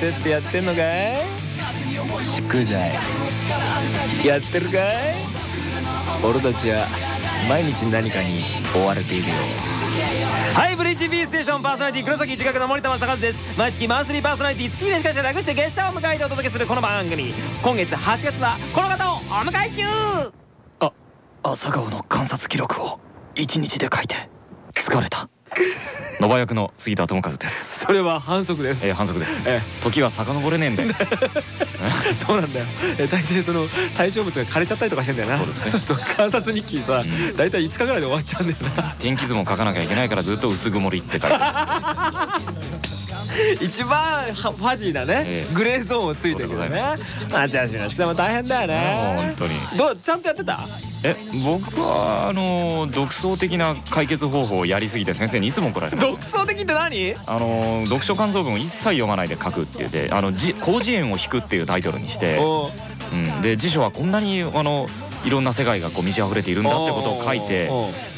焦ってやってんのかい？宿題。やってるかい？俺たちは毎日何かに追われているよ。はいブリーチ B ステーションパーソナリティ黒崎一学の森田正和です。毎月マンスリーパーソナリティ月にしかし略して月謝を迎えてお届けするこの番組今月8月はこの方をお迎え中あ朝顔の観察記録を一日で書いて疲れた。野場役の杉田智和です。それは反則です。えー、反則です、え時は遡れねえんだよ。そうなんだよ。え大体その対象物が枯れちゃったりとかしてんだよな。そうですね。そうすると観察日記さうん。大体5日ぐらいで終わっちゃうんだよな。天気図も書かなきゃいけないからずっと薄曇りって書いてあ 一番ファジーなねええ。グレーゾーンをついてるけどね夏休みの宿題も大変だよるね本当に。どうちゃんとやってた？え僕はあの独創的な解決方法をやりすぎて先生にいつも怒られる。独創的って何？あの読書感想文を一切読まないで書くっていうで「あのじ広辞苑を引く」っていうタイトルにして、うん、で辞書はこんなにあのいろんな世界がこう満ち溢れているんだってことを書いて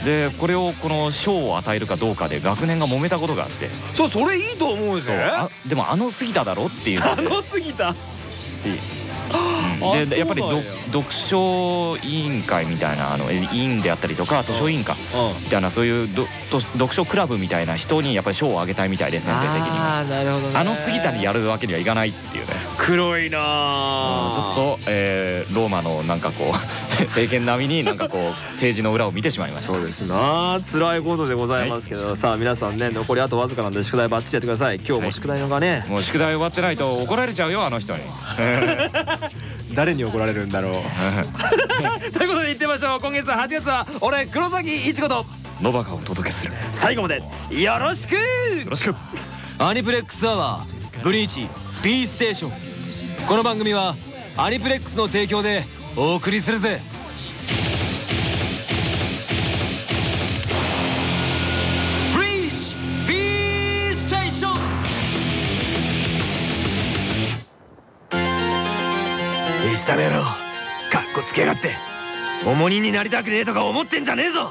でこれをこの賞を与えるかどうかで学年が揉めたことがあって。そうそれいいと思うぜ。そうあでもあの杉田だろっていうあのでのすぎたう。ん。でやっぱり読書委員会みたいなあのえ委員であったりとか図書委員かうんみたいなそういう読書クラブみたいな人にやっぱり賞をあげたいみたいで先生的に。はあーなるほどね。あの杉田にやるわけにはいかないっていうね黒いなちあょっと、えーローマのなんかこう 政権並みになんかこう 政治の裏を見てしまいました。そうですな辛いことでございますけど、さあ皆さんね残りあとわずかなんで宿題バッチリやってください。今日も宿題のがね、もう宿題終わってないと怒られちゃうよあの人に。誰に怒られるんだろう。ということで言ってみましょう。今月8月は俺黒崎いちごと。ノバカをお届けする。よ最後までよろしく。ろしく。アニプレックスアワーブリーチ B ステーションこの番組はアニプレックスの提供でお送りするぜ。ブリーチ B ステーション石田野郎かっこつけやがって。重荷になりたくねえとか思ってんじゃねえぞ。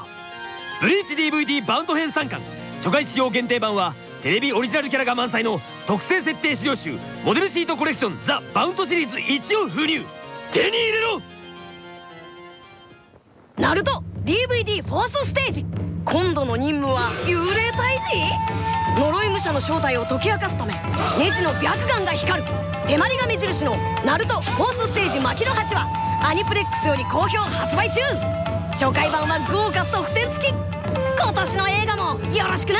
ブリーチ DVD バウンド編3巻初回使用限定版はテレビオリジナルキャラが満載の特製設定資料集モデルシートコレクションザ・バウンドシリーズ1を封入。手に入れろ！ナルト DVD フォースステージ。今度の任務は幽霊退治？呪い武者の正体を解き明かすためネジの白眼が光る。手まりが目印のナルトフォースステージ牧の8はアニプレックスより好評発売中。初回版は豪華特典付き。今年の映画もよろしくな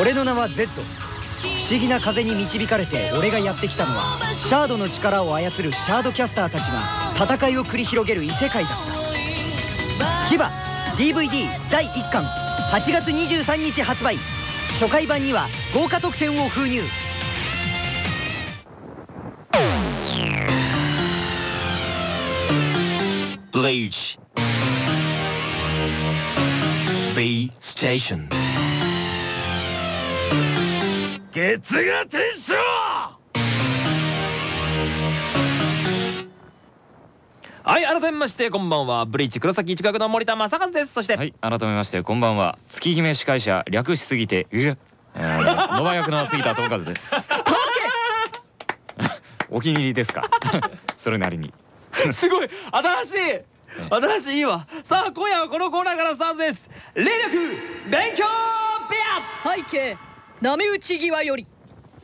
俺の名は Z 不思議な風に導かれて俺がやってきたのはシャードの力を操るシャードキャスターたちが戦いを繰り広げる異世界だった。牙 DVD 第1巻。8月23日発売。初回版には豪華特典を封入。Bleach. B Station 月が天使はい改めましてこんばんは。ブリーチ黒崎一学の森田正和です。そして、はい改めましてこんばんは。月姫司会者略しすぎてええーノバ役の杉田智和です。お気に入りですか？それなりに。すごい新しい新しいいいわ。さあ今夜はこのコーナーからスタートです。霊力勉強部屋。背景波打ち際より。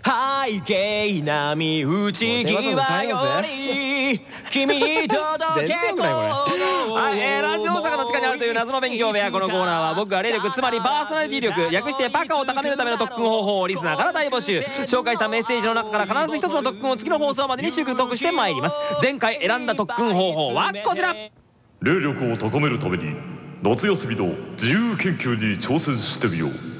背景波打ち際より君に届けい、えーラジオ大阪の地下にあるという謎の勉強部屋このコーナーは僕が霊力つまりパーソナリティ力略してパカを高めるための特訓方法をリスナーから大募集。紹介したメッセージの中から必ず一つの特訓を次の放送までに習得してまいります。前回選んだ特訓方法はこちら。霊力を高めるために夏休みの自由研究に挑戦してみよう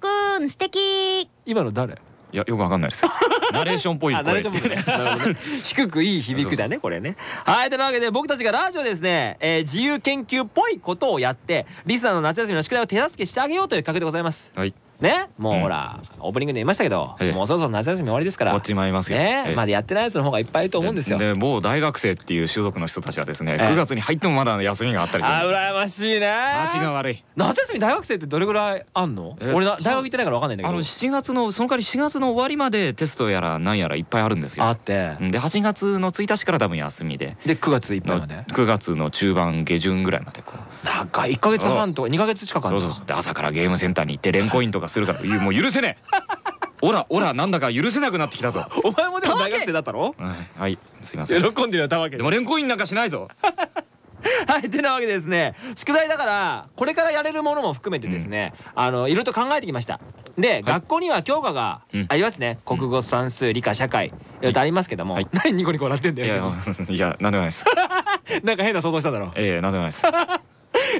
田くん素敵今の誰？いやよくわかんないです。ナレーションっぽいあナレ声ってい うね。低くいい響くだねこれね。はいというわけで僕たちがラジオでですね、えー自由研究っぽいことをやってリスナーの夏休みの宿題を手助けしてあげようという企画でございます。はいね？もうほらオープニングで言いましたけどええ。もうそろそろ夏休み終わりですから。終わっちまいますよ。まだやってないやつの方がいっぱいいると思うんですよ。で某大学生っていう種族の人たちはですねええ。9月に入ってもまだ休みがあったりするんあですよ。羨ましいね。味が悪い。夏休み大学生ってどれぐらいあんの？え俺な大学行ってないから分かんないんだけど。あの7月のその代わり4月の終わりまでテストやらなんやらいっぱいあるんですよ。あって。うんで8月の1日から多分休みで。で9月いっぱいまで？9月の中盤下旬ぐらいまでこう。長い。1か月半とか2か月近くあるそうそうそう。で朝からゲームセンターに行って連コインとかするからもう許せねえ。オラオラなんだか許せなくなってきたぞ。お前もでも大学生だったろはいはいすいません。喜んでるよたわけで。も連コインなんかしないぞ。はいてなわけでですね宿題だからこれからやれるものも含めてですね、あのいろいろと考えてきました。で、学校には教科がうん。ありますね、国語算数理科社会。いろいろとありますけども、はい。何ニコニコ笑ってんだいやよいやなんでもないです。なんか変な想像しただろ。ええなんでもないです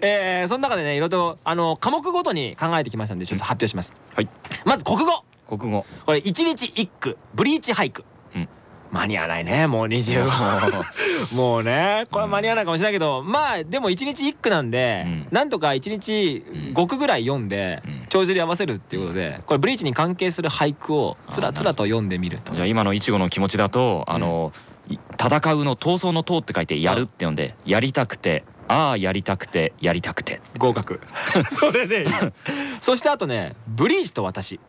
えー、その中でねいろいろとあの科目ごとに考えてきましたんでちょっと発表します、はい。まず国語。国語。これ一日一句ブリーチ俳句、うん。間に合わないねもう25 もうねこれは間に合わないかもしれないけどまあでも一日一句なんで、うん。なんとか一日5句ぐらい読んでうん。帳尻合わせるっていうことでこれブリーチに関係する俳句をつらつらと読んでみると。じゃあ今のいちごの気持ちだとあの、い戦うの闘争の闘って書いてやるって読んでやりたくてああやりたくてやりたくて。合格。それで そしてあとねブリーチと私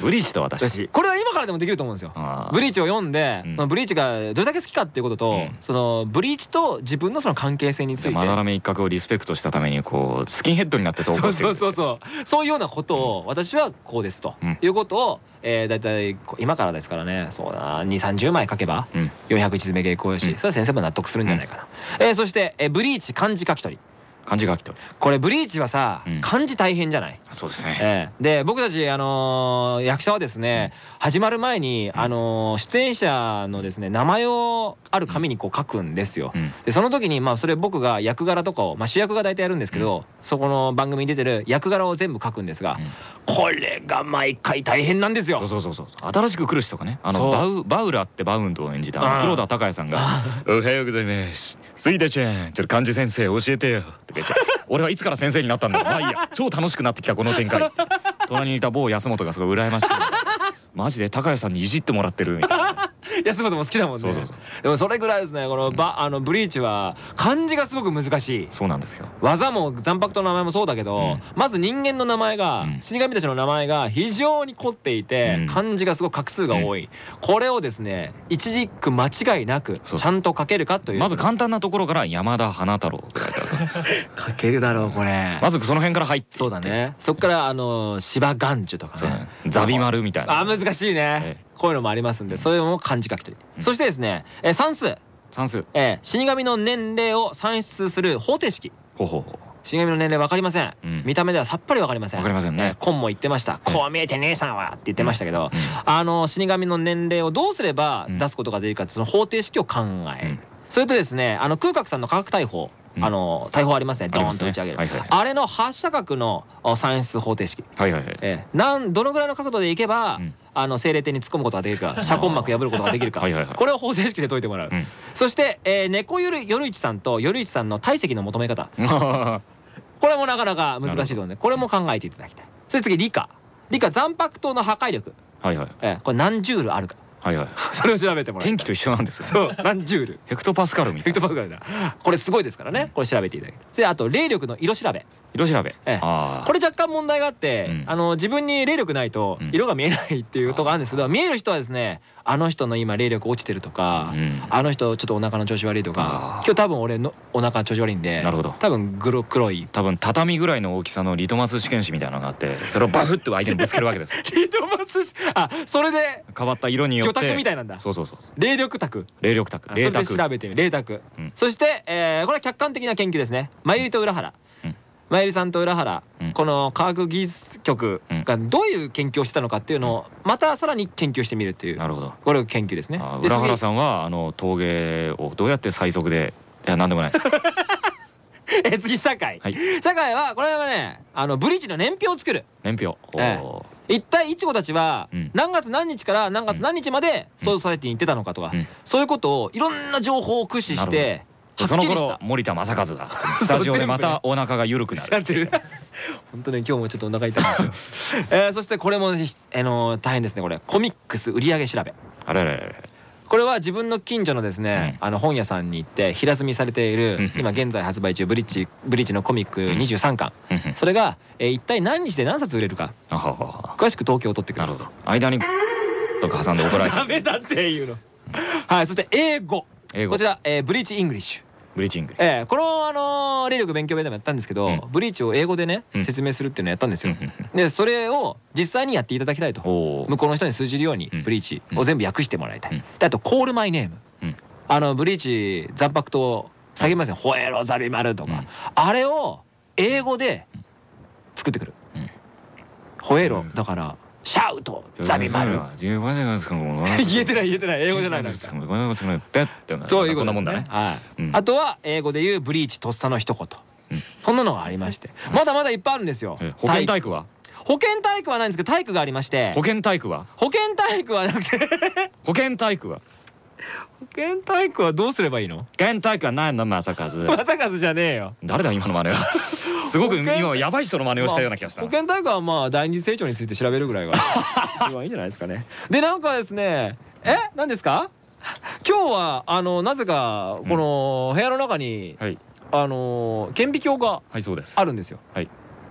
ブリーチと私私これは今からでもできると思うんですよ。ブリーチを読んで、うん。まあブリーチがどれだけ好きかっていうことと、うん。そのブリーチと自分のその関係性について。まだらめ一角をリスペクトしたためにこうスキンヘッドになって投そうそう稿してるそうそうそういうようなことを私はこうですと、うん。いうことを、えー、だいたいこ今からですからね。そうだ2 3 0枚書けばうん。400字詰め原稿用紙、うん。それは先生も納得するんじゃないかな、えーそして、えーブリーチ漢字書き取り漢字書き取りこれブリーチはさ、うん。漢字大変じゃない？そうですね。ええ。で僕たち、あのー役者はですね始まる前に、あのー出演者のですね名前をある紙にこう書くんですよ。うん。でその時にまあそれ僕が役柄とかを、まあ、主役が大体やるんですけど、そこの番組に出てる役柄を全部書くんですが、これが毎回大変なんですよ。そうそうそうそう新しく来る人がねあのバウバウラってバウンドを演じた黒田孝也さんが 「おはようございます。杉田ちゃんちょっと漢字先生教えてよ」とか言って「俺はいつから先生になったんだまあいいや。超楽しくなってきたこの展開」隣にいた某安本がすごい羨ましそう。マジで孝也さんにいじってもらってるみたいな。安本も好きだもんね。でもそれぐらいですね。このバ、あのブリーチは漢字がすごく難しい。そうなんですよ。技も残白との名前もそうだけど、うん。まず人間の名前が、うん。死神たちの名前が非常に凝っていて、うん。漢字がすごく画数が多い、これをですね一字一句間違いなくちゃんと書けるかという。まず簡単なところから山田花太郎ぐらいから 書けるだろうこれ。まずその辺から入ってそうだね。そっからあの芝眼樹とかね。ね。ザビ丸みたいな。あ難しいね、えこういうのもありますんでそれも漢字書き取り、うん。そしてですね、えー算数、算数。えー死神の年齢を算出する方程式。ほうほう。ほ死神の年齢分かりません、うん。見た目ではさっぱり分かりません。わかりませんね。えーコンも言ってました、うん。こう見えて姉さんはって言ってましたけど、うん。あの死神の年齢をどうすればうん出すことができるかその方程式を考え、うん。それとですねあの空格さんの価格大砲、うんあの大砲ありますね。ドーンと打ち上げる。あ,、れの発射角のお算出方程式。どのぐらいの角度でいけば、うん。あの精霊艇に突っ込むことができるか遮根膜破ることができるか。これを方程式で解いてもらう、うん。そして、えー、猫よる夜市さんと夜市さんの体積の求め方。は これもなかなか難しいと思うんでこれも考えていただきたい。それ次理科。理科残白糖の破壊力、これ何ジュールあるかはいはい。それを調べてもら天気と一緒なんですそう。何ジュール？ヘクトパスカルみたいな。ヘクトパスカルだこれすごいですからね。これ調べていただきであと霊力の色調べ。色調べ。ええ。これ若干問題があって、うん。あの自分に霊力ないとうん。色が見えないっていうところあるんですけど、見える人はですねあの人の今霊力落ちてるとか、うん。あの人ちょっとお腹の調子悪いとか今日多分俺のお腹調子悪いんでなるほど。多分黒黒い。多分畳ぐらいの大きさのリトマス試験紙みたいなのがあってそれをバフッと相手にぶつけるわけです。よ リトマス紙あそれで変わった色によって。魚拓みたいなんだ。そうそうそう。霊力卓。霊力卓。あそれで霊卓。調べてみる。霊卓、うん。そして、えーこれは客観的な研究ですね。まゆりと浦原、うんまゆりさんと浦原、うん。この科学技術局がどういう研究をしてたのかっていうのをまたさらに研究してみるっていうなるほど。これが研究ですね。浦原さんはあの陶芸をどうやって最速でいや何でもないです。次え次社会、はい。社会はこれはねあのブリッジの年表を作る。年表。ええ。お一体いちごたちはうん。何月何日から何月何日までソードサイティに行ってたのかとか、うん。そういうことをいろんな情報を駆使してーその頃森田正和がスタジオでまたお腹が緩くなるなってる本当ね今日もちょっとお腹痛いんですよ、えー、そしてこれも、あの大変ですねこれ。コミックス売上調べ。あれあれあれ。これは自分の近所のですね、あの本屋さんに行って平積みされている、うん今現在発売中ブリッジブリッジのコミック23巻、うんうん。それが、えー一体何日で何冊売れるか。詳しく統計を取ってくる。なるほど。間にとか挟んで怒られダて。メだっていうの。はいそして英語。英語。こちら、えーブリーチ English ブリーチング。えーこのあのー霊力勉強会でもやったんですけど、うん。ブリーチを英語でね、うん。説明するっていうのをやったんですよ、でそれを実際にやっていただきたいと。お向こうの人に通じるようにうん。ブリーチを全部訳してもらいたい、うん。であと「 Call my name」うん。あのブリーチ斬魄と叫びますよ「ホエロザビマル」とか、うん。あれを英語で作ってくる。うん「吠えろうん」だから「 Shout」「ザビマル」言えてない言えてない。英語じゃないそういうことだね。あとは英語で言うブリーチとっさの一言、うん。そんなのがありまして。まだまだいっぱいあるんですよ。え保健体育は？保健体育はないんですけど体育がありまして。保健体育は？保健体育はなくて。保健体育は？保健体育はどうすればいいの？保健体育はないの正和まさかずじゃねえよ。誰だ今の真似は。すごく今やばい人の真似をしたような気がした。保健体育はまあ第二次成長について調べるぐらいが 一番いいんじゃないですかね。でなんかですねえ？何ですか？今日はあのなぜかこの部屋の中に、はい。あの顕微鏡があるんですよ。はい。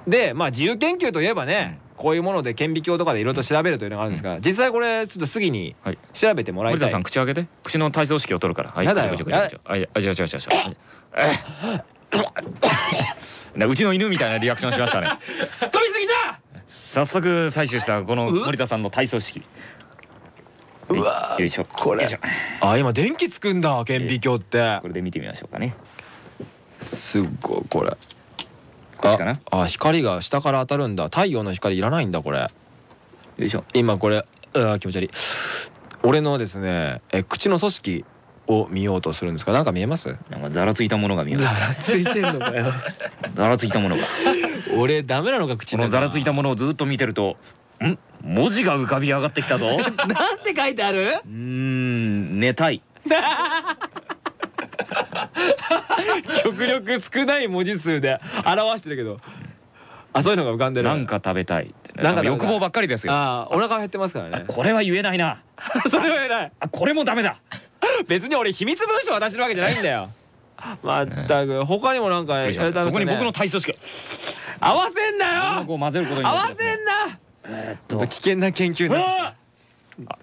でまあ自由研究といえばね、こういうもので顕微鏡とかでいろいろと調べるというのがあるんですが、実際これちょっと杉にはい。調べてもらいたい。森田さん口開けて。口の体操式を取るから。はい。やだよ。あ違う違う違う違う。えねうちの犬みたいなリアクションしましたね。突っ込みすぎじゃ！早速採取したこの森田さんの体操式。うわー。よいしょ。これ。あ今電気つくんだ顕微鏡って。これで見てみましょうかね。すっごいこれこっちかなああ光が下から当たるんだ。太陽の光いらないんだこれ。よいしょ。今これうわ気持ち悪い。俺のですねえ口の組織を見ようとするんですがなんか見えます？なんかざらついたものが見えます。ざらついてんのかよ。ざらついたものが。俺ダメなのか口このざらついたものをずっと見てるとん？文字が浮かび上がってきたぞ。う なんて書いてある？ーん寝たい 極力少ない文字数で表してるけど。あそういうのが浮かんでる。なんか食べたいってね。なんか欲望ばっかりですよ。ああお腹減ってますからね。これは言えないな。それは偉い。あこれもダメだ。別に俺秘密文書渡してるわけじゃないんだよ。まったく。他にもなんかやりたいそこに僕の体操式。合わせんなよ。合わせんな。えーっと。と危険な研究になってきた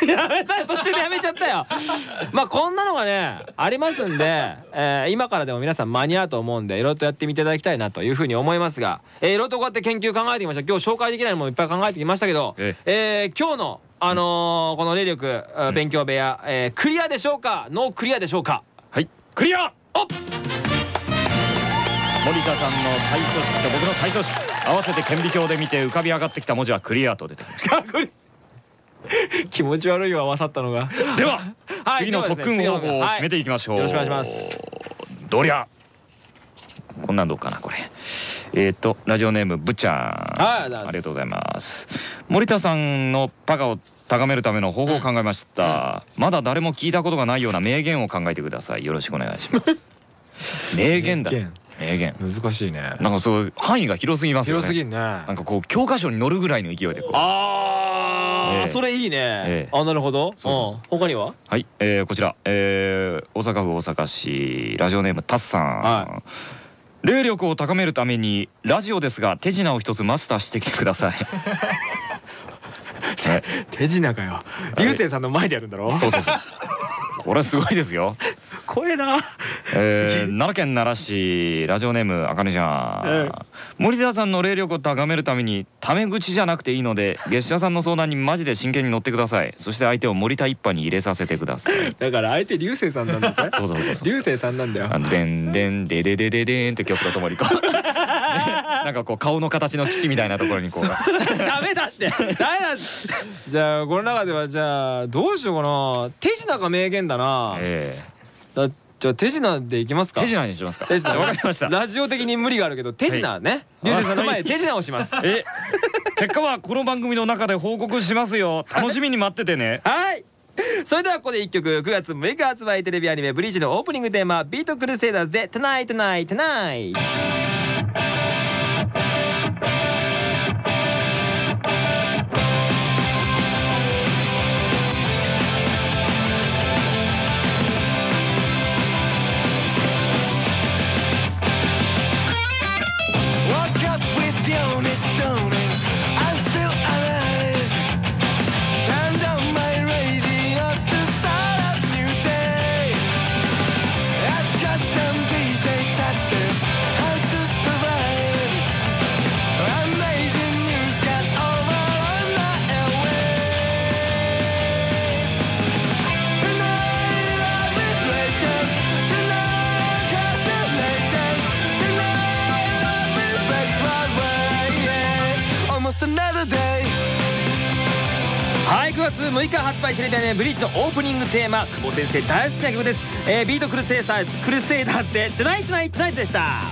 やめたよ途中でやめちゃったよ。まあこんなのがねありますんで、えー今からでも皆さん間に合うと思うんでいろいろとやってみていただきたいなというふうに思いますがえーいろいろとこうやって研究考えてきました。今日紹介できないものもいっぱい考えてきましたけどええ。ー今日のあのーこの霊力勉強部屋、えークリアでしょうか？ノークリアでしょうか？はい。クリア！おっ！森田さんの体操式と僕の体操式。合わせて顕微鏡で見て浮かび上がってきた文字はクリアと出てきましかっこいい 気持ち悪いわ合わさったのが。たでは はい次の特訓方法を決めていきましょう、はいよろしくお願いします。どりゃこんなんどうかなこれ。えっ、とラジオネームぶっちゃん。はいありがとうございます。森田さんのパガを高めるための方法を考えました、まだ誰も聞いたことがないような名言を考えてください。よろしくお願いします。名言だ。名言。名言。難しいね。なんかそう範囲が広すぎますよね。広すぎんね。なんかこう教科書に載るぐらいの勢いでこう。ああ、ええ。それいいね、ええ。あなるほど。他には？はい、えー、こちら、えー、大阪府大阪市ラジオネームタッさん、は霊力を高めるためにラジオですが手品を一つマスターしてきてください。ね 手品かよ。流星さんの前でやるんだろ。そうそうそう これすごいですよ、怖えな。えー、奈良県奈良市ラジオネームあかねちゃん、え森田さんの霊力を高めるためにタメ口じゃなくていいので月謝さんの相談にマジで真剣に乗ってください。そして相手を森田一派に入れさせてください。だから相手流星さんなんだぜそうそうそうそう。流星さんなんだよ。でんでんでででででんって曲とともにこ なんかこう顔の形の基地みたいなところにこう。ダメだって。ダメだじゃあこの中ではじゃあどうしようかな。手品が名言だな、えだじゃあ手品でいきますか。え手品にしますか。手品わかりました。ラジオ的に無理があるけど手品ね、流星さんの前で手品をします。え結果はこの番組の中で報告しますよ。楽しみに待っててね。はい。それではここで一曲。9月6日発売テレビアニメ「ブリーチ」のオープニングテーマ「ビートクルセイダーズ」で「Tonight Tonight Tonight」6日発売テレビアニメ「ブリーチ」のオープニングテーマ久保先生大好きな曲です、えー、ビートクルセイダーズクルセイダーズで「 Tonight Tonight Tonight」でした。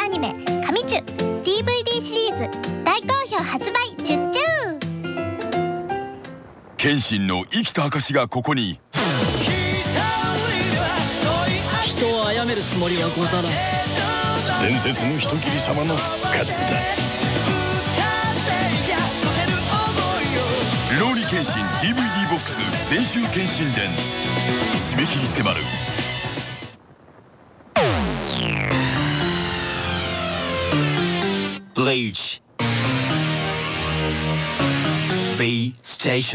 アニメ「神チュ」DVD シリーズ大好評発売チュッチュ謙信の生きた証がここに。人を殺めるつもりはござらん。伝説の人斬り様の復活だ。ローリ謙信 DVD ボックス全集謙信伝。締め切り迫る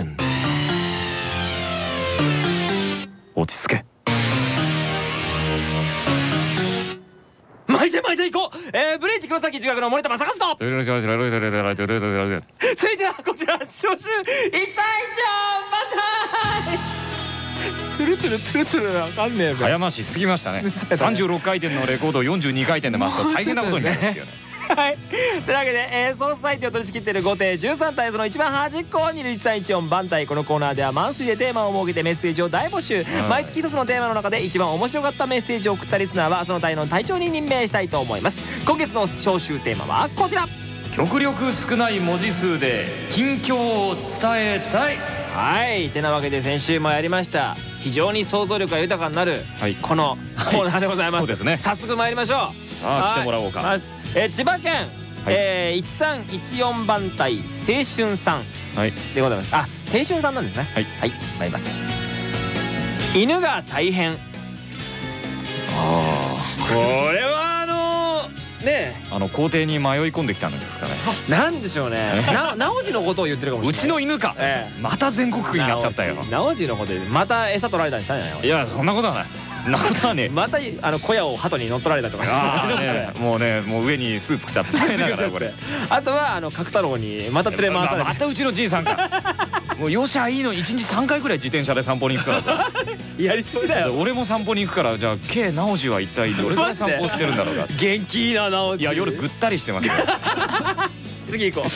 ン落ち着け。巻いて巻いていこう。えー、ブリーチ黒崎中学の森田正和と。続いてはこちら初週一歳長バタイ トゥルトゥルトゥルわかんねえべ。早ましすぎましたね36回転のレコードを42回転で回すと大変なことになるんですよねはい。というわけで、えー、ソロサイトを取り仕切っている5艇13体その一番端っこにいる131番隊。このコーナーではマンスリーでテーマを設けてメッセージを大募集。毎月一つのテーマの中で一番面白かったメッセージを送ったリスナーはその隊の隊長に任命したいと思います。今月の招集テーマはこちら。極力少ない文字数で近況を伝えたい。はい。てなわけで先週もやりました。非常に想像力が豊かになるはい。このコーナーでございます、そうですね。早速参りましょう。さあ来てもらおうか。はいえー千葉県、はい。えー、1314番隊青春さんはい。でございます。あ青春さんなんですね。はい。はい参ります。犬が大変。あこれはあのねああの校庭に迷い込んできたんですかね。えなんでしょうね。な直次のことを言ってるかもしれない。うちの犬か。ええ。また全国区になっちゃったよ。直次のことでまた餌取られたりしたんじゃないいやそんなことはないなことはね。またあの小屋を鳩に乗っ取られたとかもうねもう上にスーツ着ちゃって。大変だからこれ。あとはあの角太郎にまた連れ回されて。またうちのじいさんか。もうよしゃいいの1日3回ぐらい自転車で散歩に行くから。やりそうだよ。俺も散歩に行くからじゃあ K 直次は一体どれぐらい散歩してるんだろうか。元気いいな直次。いや夜ぐったりしてますよ。次行こ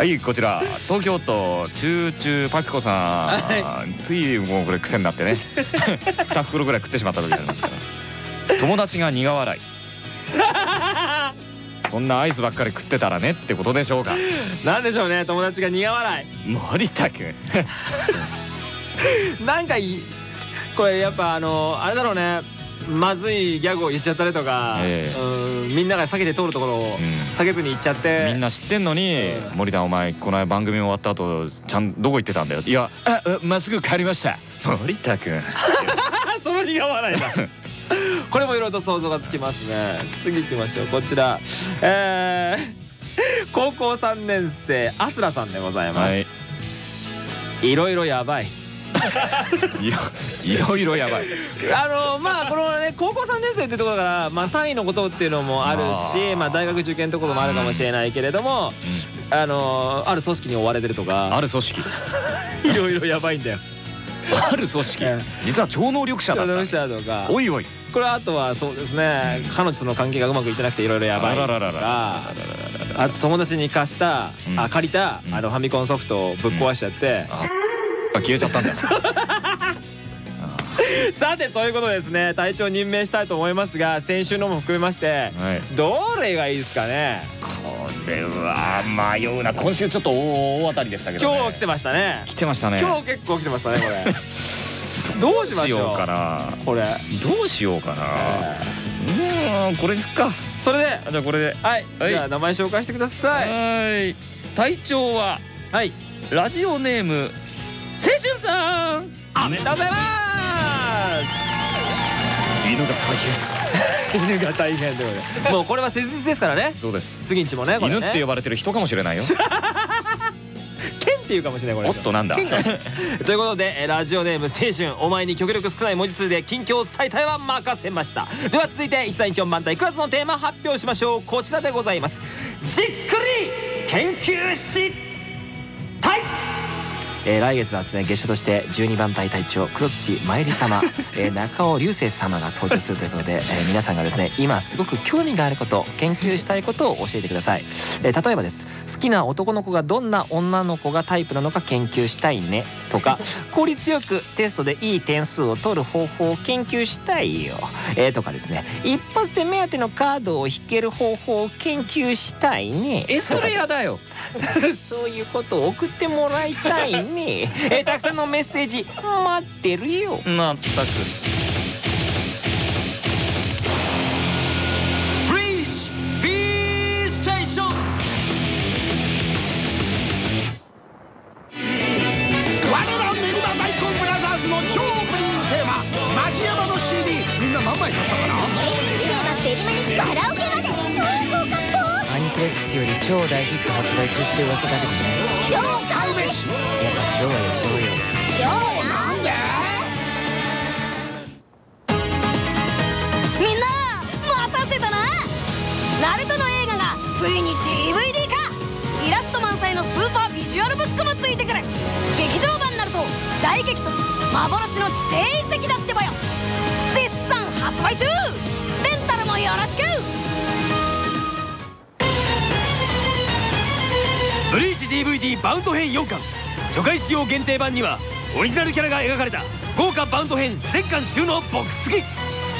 はいこちら東京都チューチューパピコさん。ついもうこれ癖になってね。2袋ぐらい食ってしまった時ありますから。友達が苦笑い。そんなアイスばっかり食ってたらねってことでしょうか。うなんでしょうね友達が苦笑森田君。い なんかいいこれやっぱあのあれだろうねまずいギャグを言っちゃったりとか、ええ。うんみんなが避けて通るところをうん。避けずに行っちゃって。みんな知ってんのにうん「森田お前この間番組終わった後ちゃんどこ行ってたんだよ」いや「ああまっすぐ帰りました」森田君。あ その苦笑いだ これもいろいろと想像がつきますね。次行きましょう。こちら。えー、高校3年生アスラさんでございます、はい。いろいろやばいいろいろやばい。あのまあこのね高校3年生ってところだからまあ単位のことっていうのもあるしまあ大学受験ところもあるかもしれないけれどもあのある組織に追われてるとかある組織。いろいろやばいんだよ。ある組織。え実は超能力者だった。超能者とか。おいおい。これあとはそうですね彼女との関係がうまくいってなくていろいろやばいとか。あと友達に貸したうん。あ借りたうん。あのファミコンソフトをぶっ壊しちゃってあ消えちゃったんだ。よ さてということでですね隊長任命したいと思いますが先週のも含めましてはい。どれがいいですかね？これは迷うな。今週ちょっと大大当たりでしたけどね。今日来てましたね。来てましたね。今日結構来てましたねこれ。どうしましょう？ようかな。これ。どうしようかな。えうーんこれですか。ーそれで。あじゃあこれで。はい。はい。じゃあ名前紹介してください。はい。隊長は？はい。ラジオネーム青春さんおめでとうございま犬が大す犬が大変で もうこれは切実ですからね。変そうです。次んちもね犬って呼ばれてる人かもしれないよ。剣っていうかもしれないこれ。おっとなんだ？ということでえーラジオネーム青春お前に極力少ない文字数で近況を伝えたいは任せました。では続いて1314番隊9月のテーマ発表しましょう。こちらでございます。じっくり研究したいえー来月はですね月謝として12番隊隊長黒土真由里様、えー中尾流星様が登場するということで、えー皆さんがですね今すごく興味があること研究したいことを教えてください、えー例えばです。好きな男の子がどんな女の子がタイプなのか研究したいねとか 効率よくテストでいい点数を取る方法を研究したいよ、えーとかですね。一発で目当てのカードを引ける方法を研究したいね。えそれやだよ。そういうことを送ってもらいたいね。えーたくさんのメッセージ待ってるよ。まったくブリーチ B ステーション。我ら練馬大根ブラザーズの超オープニングテーママジヤマの CD みんな何枚買ったかな？今日のデリマにカラオケまで超高格好アニプレックスより超大ヒット発売中って噂だけどねブックもついてくる。劇場版ナルト大激突幻の地底遺跡だってばよ。絶賛発売中。レンタルもよろしく。ブリーチ DVD バウンド編4巻。初回使用限定版にはオリジナルキャラが描かれた豪華バウンド編全巻収納ボックス付き。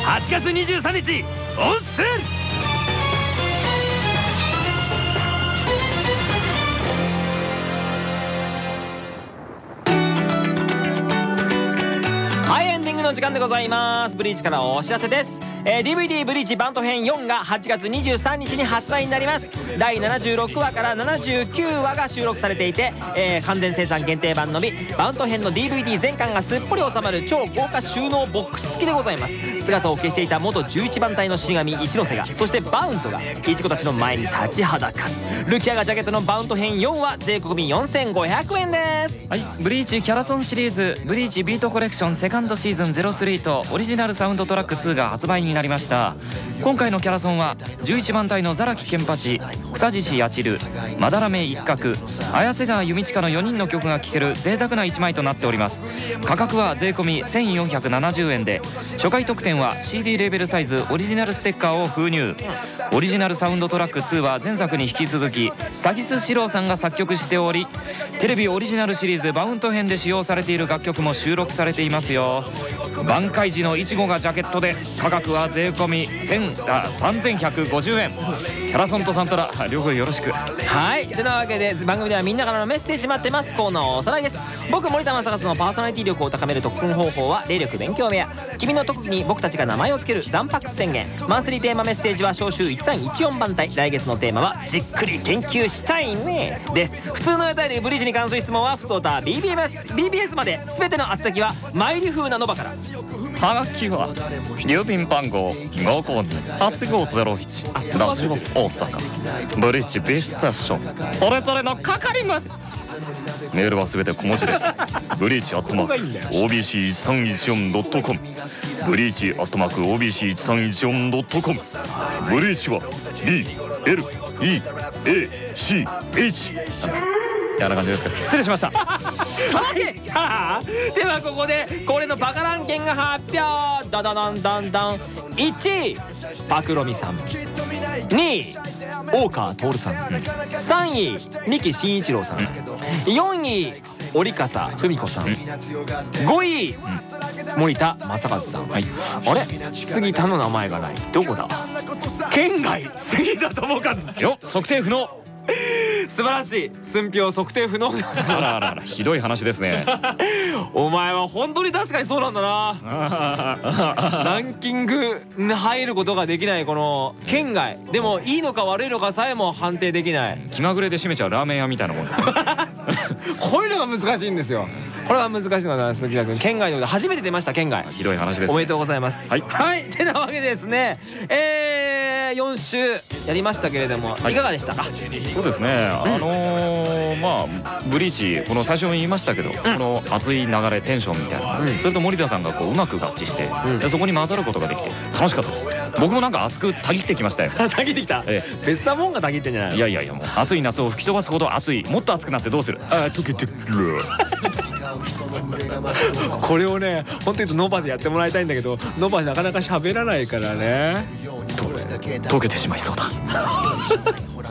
8月23日オンセール。の時間でございます。ブリーチからお知らせです、えー DVD ブリーチバント編4が8月23日に発売になります。第76話から79話が収録されていて、えー完全生産限定版のみバウント編の DVD 全巻がすっぽり収まる超豪華収納ボックス付きでございます。姿を消していた元11番隊の死神一ノ瀬がそしてバウントがイチコたちの前に立ちはだかる。ルキアがジャケットのバウント編4は税込4500円です。はい、ブリーチキャラソンシリーズ「ブリーチビートコレクションセカンドシーズン03」とオリジナルサウンドトラック2が発売になりました。今回のキャラソンは11番隊のザラキケンパチ草獅子八チルまだらめ一角。綾瀬川弓近の4人の曲が聴ける贅沢な1枚となっております。価格は税込1470円で初回特典は CD レーベルサイズオリジナルステッカーを封入。オリジナルサウンドトラック2は前作に引き続きサギス四郎さんが作曲しておりテレビオリジナルシリーズバウント編で使用されている楽曲も収録されていますよ。挽回時のイチゴがジャケットで価格は税込1000あ3150円。キャラソンとサントラ両方よろしく。はい。てなわけで番組ではみんなからのメッセージ待ってます。コーナーおさらいです。僕森田正和のパーソナリティ力を高める特訓方法は霊力勉強部屋。君の特技に僕たちが名前を付ける残白宣言。マンスリーテーマメッセージは召集1314番隊。来月のテーマはじっくり研究したいね。です。普通の屋台でブリッジに関する質問はふつおた BBS, BBS まで。全ての宛先はマイリ風なのばから。はがきは郵便番号5528501ラジオ大阪。ブリッジ B ステーション。それぞれの係までメールはすべて小文字で。ブリーチアットマーク OBC1314.com ブリーチアットマーク OBC1314.com ブリーチは BLEACH たいな感じですか失礼しました。ではここで恒例のバカランケンが発表。ダダダンダンダン。1位。パクロミさん。2位。大川徹さん。3位。三木真一郎さん4位折笠文子さん5位森田正和さん、はい、あれ杉田の名前がないどこだ県外杉田智和よ測定不能素晴らしい。寸評測定不能。あらあらあらひどい話ですね。お前は本当に確かにそうなんだな。ランキングに入ることができないこの県外。でもいいのか悪いのかさえも判定できない気まぐれで閉めちゃうラーメン屋みたいなもん。だこういうのが難しいんですよこれは難しいのは鈴木田君。県外で初めて出ました県外。ひどい話ですおめでとうございます。はい。はい。てなわけでですねえー、4週やりましたけれどもい。かがでした？かそうですね。あのーまあブリーチこの最初に言いましたけどこの熱い流れテンションみたいな。それと森田さんがこううまく合致してでそこに混ざることができて楽しかったです。僕もなんか熱くたぎってきましたよ。たぎってきた？え別なもんがたぎってんじゃないの？いやいやいやもう暑い夏を吹き飛ばすほど暑いもっと暑くなってどうする？あー溶けてくる これをね本当にノバでやってもらいたいんだけどノバなかなか喋らないからね。溶けてしまいそうだ。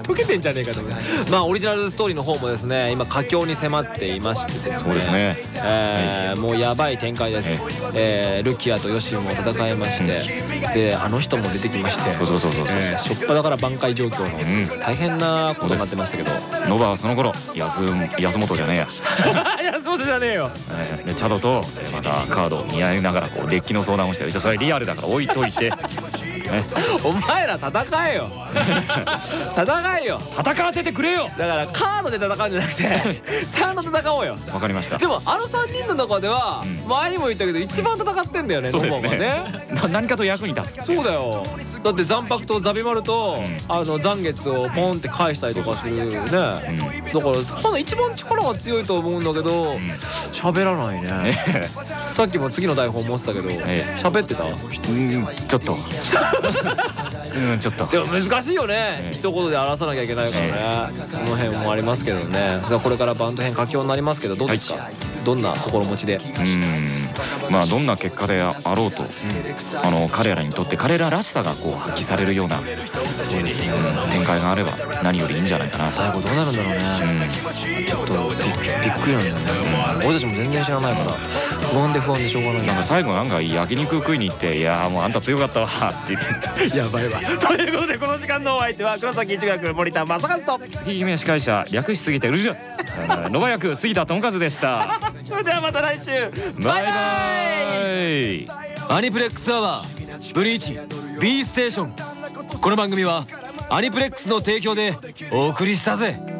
溶けてんじゃねえかとまあオリジナルストーリーの方もですね今佳境に迫っていましてですね。そうですね。えーもうやばい展開です。えールキアとヨシも戦いましてであの人も出てきましてそうそうそうそうそう。えーしょっぱだから挽回状況の大変なことになってましたけど。ノバはその頃安安本じゃねえや そうじゃねえよ。えーチャドとまたカードを見合いながらこうデッキの相談をしてそれリアルだから置いといて。ねお前ら戦えよ。戦えよ。戦わせてくれよ。だからカードで戦うんじゃなくて ちゃんと戦おうよ。わかりました。でもあの3人の中では前にも言ったけど一番戦ってんだよねそうですね。な何かと役に立つ。そうだよ。だって残白とザビマルと、あの残月をポンって返したりとかするね、だからそんな一番力が強いと思うんだけど喋、らないね。さっきも次の台本持ってたけど喋、ってた？うんちょっと うんちょっと。でも難しいよね、一言で表さなきゃいけないからね、その辺もありますけどね。さあこれからバンド編佳境になりますけどどうですか、どんな心持ちで？うん。まあどんな結果であろうと、あの彼らにとって彼ららしさがこう発揮されるような、うん展開があれば何よりいいんじゃないかなと。最後どうなるんだろうね、ちょっとびびっくりなんだよね、俺たちも全然知らないから。不安で不安でしょうがない。なんか最後なんか焼肉食いに行って「いやーもうあんた強かったわ」って言って。やばいわ。ということでこの時間のお相手は黒崎一学森田正和と月姫司会者略しすぎてうるじゃん。野場役杉田智和でしたそれではまた来週。バイバイ。アニプレックスアワーブリーチ B ステーション。この番組はアニプレックスの提供でお送りしたぜ。